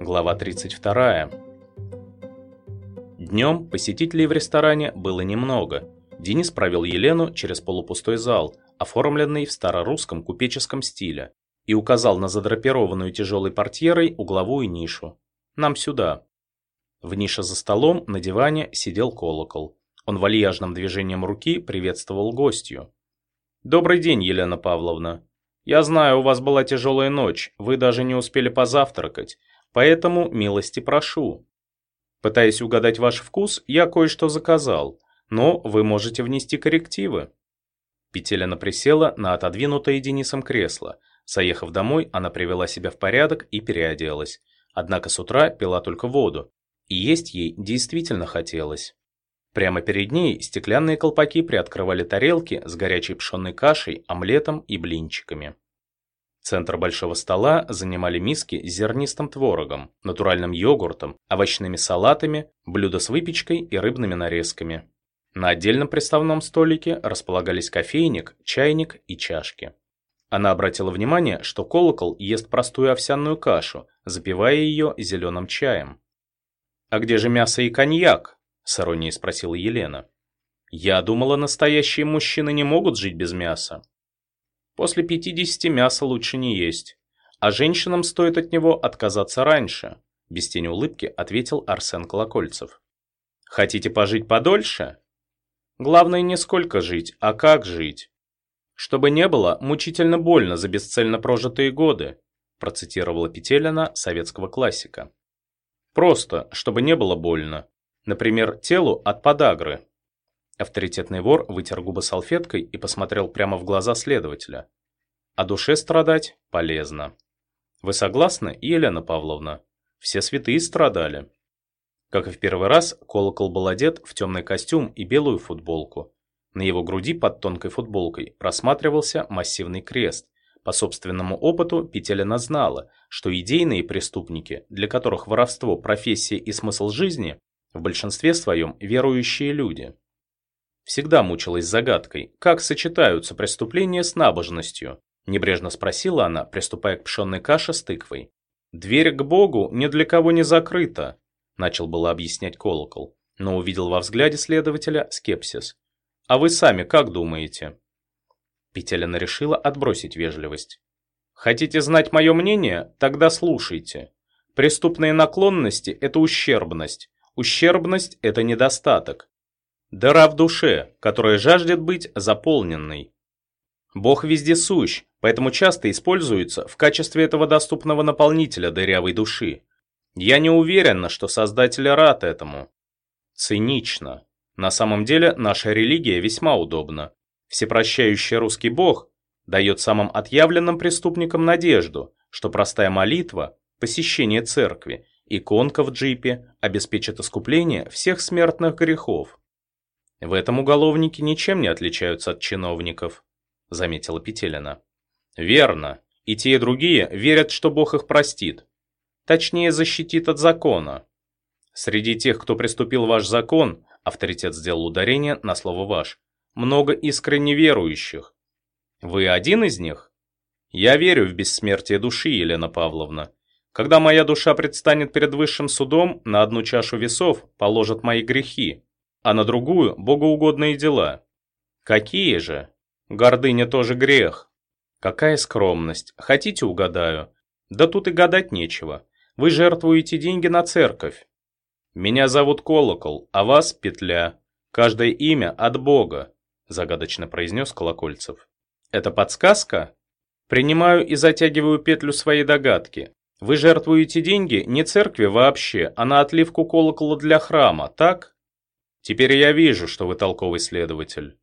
Глава 32. Днем посетителей в ресторане было немного. Денис провел Елену через полупустой зал, оформленный в старорусском купеческом стиле, и указал на задрапированную тяжелой портьерой угловую нишу. «Нам сюда». В нише за столом на диване сидел колокол. Он вальяжным движением руки приветствовал гостью. «Добрый день, Елена Павловна. Я знаю, у вас была тяжелая ночь, вы даже не успели позавтракать, поэтому милости прошу. Пытаясь угадать ваш вкус, я кое-что заказал, но вы можете внести коррективы». Петелина присела на отодвинутое Денисом кресло. Заехав домой, она привела себя в порядок и переоделась. Однако с утра пила только воду, и есть ей действительно хотелось. Прямо перед ней стеклянные колпаки приоткрывали тарелки с горячей пшенной кашей, омлетом и блинчиками. Центр большого стола занимали миски с зернистым творогом, натуральным йогуртом, овощными салатами, блюда с выпечкой и рыбными нарезками. На отдельном приставном столике располагались кофейник, чайник и чашки. Она обратила внимание, что колокол ест простую овсяную кашу, запивая ее зеленым чаем. «А где же мясо и коньяк?» – с иронией спросила Елена. «Я думала, настоящие мужчины не могут жить без мяса». После 50 мяса лучше не есть. А женщинам стоит от него отказаться раньше, без тени улыбки ответил Арсен Колокольцев. Хотите пожить подольше? Главное не сколько жить, а как жить. Чтобы не было мучительно больно за бесцельно прожитые годы, процитировала Петелина советского классика. Просто, чтобы не было больно. Например, телу от подагры. Авторитетный вор вытер губы салфеткой и посмотрел прямо в глаза следователя. О душе страдать полезно. Вы согласны, Елена Павловна? Все святые страдали. Как и в первый раз, колокол был одет в темный костюм и белую футболку. На его груди под тонкой футболкой просматривался массивный крест. По собственному опыту Петелина знала, что идейные преступники, для которых воровство – профессия и смысл жизни, в большинстве своем верующие люди. Всегда мучилась загадкой, как сочетаются преступления с набожностью. Небрежно спросила она, приступая к пшенной каше с тыквой. «Дверь к Богу ни для кого не закрыта», – начал было объяснять колокол, но увидел во взгляде следователя скепсис. «А вы сами как думаете?» Петелина решила отбросить вежливость. «Хотите знать мое мнение? Тогда слушайте. Преступные наклонности – это ущербность. Ущербность – это недостаток. Дыра в душе, которая жаждет быть заполненной. Бог везде сущ, поэтому часто используется в качестве этого доступного наполнителя дырявой души. Я не уверена, что Создатель рад этому. Цинично. На самом деле наша религия весьма удобна. Всепрощающий русский Бог дает самым отъявленным преступникам надежду, что простая молитва, посещение церкви, иконка в джипе обеспечит искупление всех смертных грехов. В этом уголовники ничем не отличаются от чиновников, заметила Петелина. Верно. И те, и другие верят, что Бог их простит. Точнее, защитит от закона. Среди тех, кто приступил ваш закон, авторитет сделал ударение на слово «ваш», много искренне верующих. Вы один из них? Я верю в бессмертие души, Елена Павловна. Когда моя душа предстанет перед высшим судом, на одну чашу весов положат мои грехи, а на другую – богоугодные дела. Какие же? Гордыня тоже грех. Какая скромность. Хотите, угадаю? Да тут и гадать нечего. Вы жертвуете деньги на церковь. Меня зовут Колокол, а вас Петля. Каждое имя от Бога, загадочно произнес Колокольцев. Это подсказка? Принимаю и затягиваю петлю своей догадки. Вы жертвуете деньги не церкви вообще, а на отливку колокола для храма, так? Теперь я вижу, что вы толковый следователь.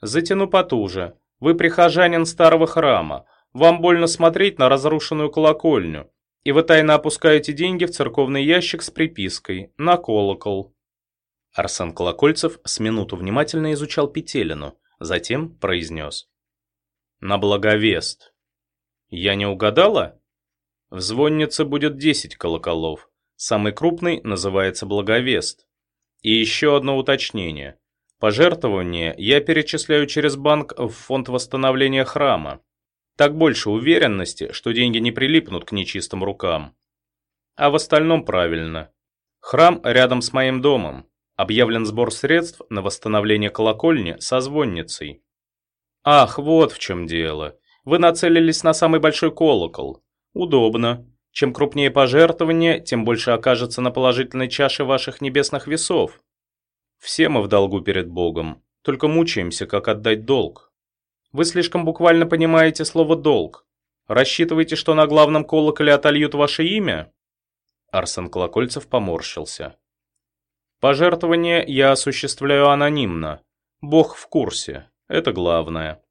Затяну потуже. Вы прихожанин старого храма. Вам больно смотреть на разрушенную колокольню. И вы тайно опускаете деньги в церковный ящик с припиской «На колокол». Арсен Колокольцев с минуту внимательно изучал Петелину, затем произнес. «На благовест». «Я не угадала?» «В звоннице будет 10 колоколов. Самый крупный называется благовест. И еще одно уточнение. Пожертвования я перечисляю через банк в фонд восстановления храма. Так больше уверенности, что деньги не прилипнут к нечистым рукам. А в остальном правильно. Храм рядом с моим домом. Объявлен сбор средств на восстановление колокольни со звонницей. Ах, вот в чем дело. Вы нацелились на самый большой колокол. Удобно. Чем крупнее пожертвование, тем больше окажется на положительной чаше ваших небесных весов. Все мы в долгу перед Богом, только мучаемся, как отдать долг. Вы слишком буквально понимаете слово «долг». Рассчитываете, что на главном колоколе отольют ваше имя? Арсен Колокольцев поморщился. Пожертвование я осуществляю анонимно. Бог в курсе. Это главное.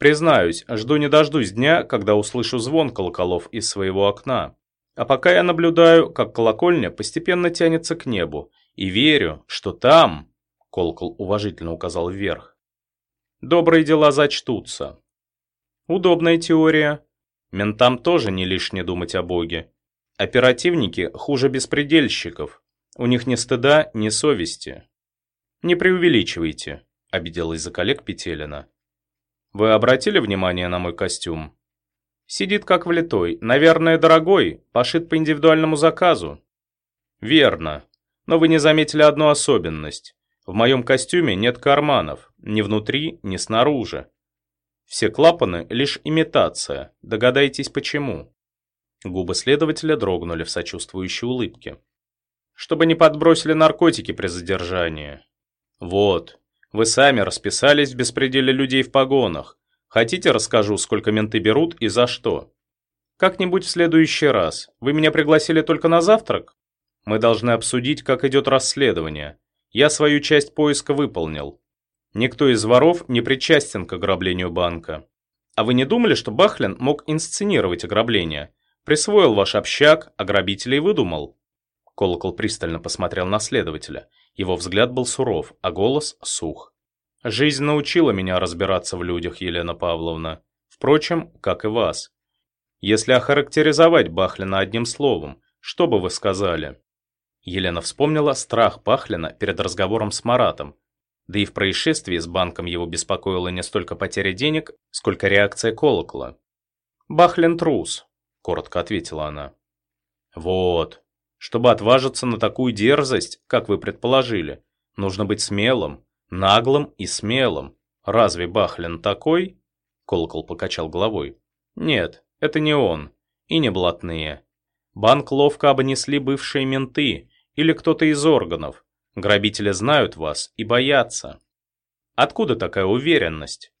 Признаюсь, жду не дождусь дня, когда услышу звон колоколов из своего окна. А пока я наблюдаю, как колокольня постепенно тянется к небу, и верю, что там, колокол уважительно указал вверх, добрые дела зачтутся. Удобная теория. Ментам тоже не лишне думать о Боге. Оперативники хуже беспредельщиков. У них ни стыда, ни совести. Не преувеличивайте, обиделась за коллег Петелина. Вы обратили внимание на мой костюм? Сидит как влитой, наверное, дорогой, пошит по индивидуальному заказу. Верно. Но вы не заметили одну особенность. В моем костюме нет карманов, ни внутри, ни снаружи. Все клапаны – лишь имитация. Догадайтесь, почему. Губы следователя дрогнули в сочувствующей улыбке. Чтобы не подбросили наркотики при задержании. Вот. Вы сами расписались в беспределе людей в погонах. Хотите, расскажу, сколько менты берут и за что? Как-нибудь в следующий раз. Вы меня пригласили только на завтрак? Мы должны обсудить, как идет расследование. Я свою часть поиска выполнил. Никто из воров не причастен к ограблению банка. А вы не думали, что Бахлин мог инсценировать ограбление? Присвоил ваш общак, а грабителей выдумал? Колокол пристально посмотрел на следователя. Его взгляд был суров, а голос сух. «Жизнь научила меня разбираться в людях, Елена Павловна. Впрочем, как и вас. Если охарактеризовать Бахлина одним словом, что бы вы сказали?» Елена вспомнила страх Пахлина перед разговором с Маратом. Да и в происшествии с банком его беспокоила не столько потеря денег, сколько реакция колокола. «Бахлин трус», — коротко ответила она. «Вот. Чтобы отважиться на такую дерзость, как вы предположили, нужно быть смелым, наглым и смелым. Разве Бахлин такой?» Колокол покачал головой. «Нет, это не он. И не блатные. Банк ловко обнесли бывшие менты, или кто-то из органов. Грабители знают вас и боятся. Откуда такая уверенность?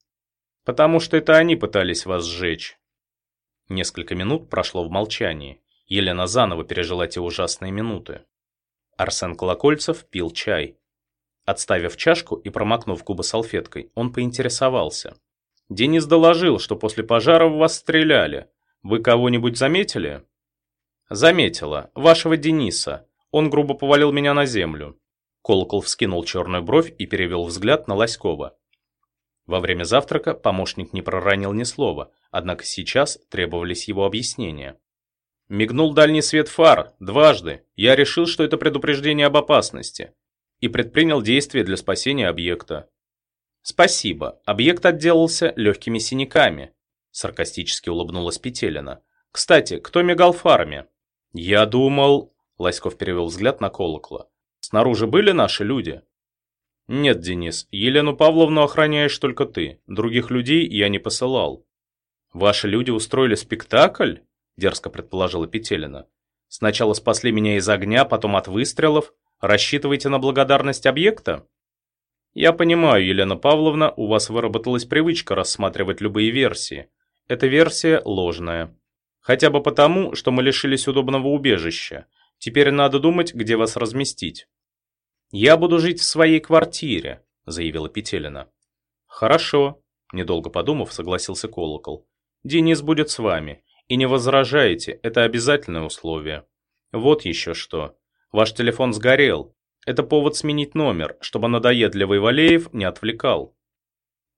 Потому что это они пытались вас сжечь. Несколько минут прошло в молчании. Елена заново пережила те ужасные минуты. Арсен Колокольцев пил чай. Отставив чашку и промокнув губы салфеткой, он поинтересовался. «Денис доложил, что после пожара в вас стреляли. Вы кого-нибудь заметили?» «Заметила. Вашего Дениса. Он грубо повалил меня на землю. Колокол вскинул черную бровь и перевел взгляд на Лоськова. Во время завтрака помощник не проронил ни слова, однако сейчас требовались его объяснения. Мигнул дальний свет фар, дважды. Я решил, что это предупреждение об опасности. И предпринял действия для спасения объекта. Спасибо, объект отделался легкими синяками. Саркастически улыбнулась Петелина. Кстати, кто мигал фарами? Я думал... Лоськов перевел взгляд на колокола. «Снаружи были наши люди?» «Нет, Денис, Елену Павловну охраняешь только ты. Других людей я не посылал». «Ваши люди устроили спектакль?» – дерзко предположила Петелина. «Сначала спасли меня из огня, потом от выстрелов. Рассчитываете на благодарность объекта?» «Я понимаю, Елена Павловна, у вас выработалась привычка рассматривать любые версии. Эта версия ложная. Хотя бы потому, что мы лишились удобного убежища. Теперь надо думать, где вас разместить. Я буду жить в своей квартире, заявила Петелина. Хорошо, недолго подумав, согласился Колокол. Денис будет с вами. И не возражаете, это обязательное условие. Вот еще что. Ваш телефон сгорел. Это повод сменить номер, чтобы надоедливый Валеев не отвлекал.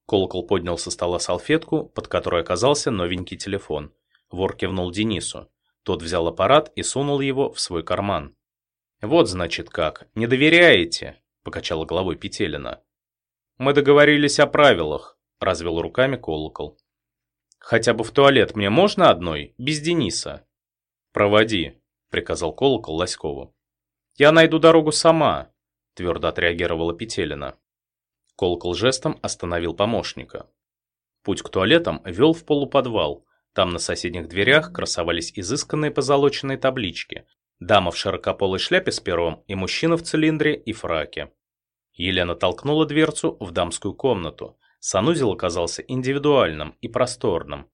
Колокол поднял со стола салфетку, под которой оказался новенький телефон. Вор кивнул Денису. Тот взял аппарат и сунул его в свой карман. «Вот, значит, как. Не доверяете?» – покачала головой Петелина. Мы договорились о правилах», – развел руками колокол. «Хотя бы в туалет мне можно одной, без Дениса?» «Проводи», – приказал колокол Лоськову. «Я найду дорогу сама», – твердо отреагировала Петелина. Колокол жестом остановил помощника. Путь к туалетам вел в полуподвал. Там на соседних дверях красовались изысканные позолоченные таблички. Дама в широкополой шляпе с пером и мужчина в цилиндре и фраке. Елена толкнула дверцу в дамскую комнату. Санузел оказался индивидуальным и просторным.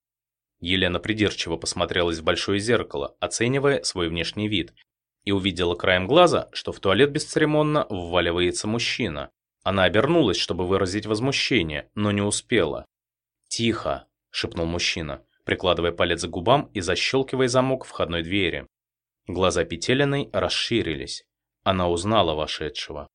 Елена придирчиво посмотрелась в большое зеркало, оценивая свой внешний вид, и увидела краем глаза, что в туалет бесцеремонно вваливается мужчина. Она обернулась, чтобы выразить возмущение, но не успела. «Тихо!» – шепнул мужчина, прикладывая палец к губам и защелкивая замок входной двери. Глаза Петелиной расширились. Она узнала вошедшего.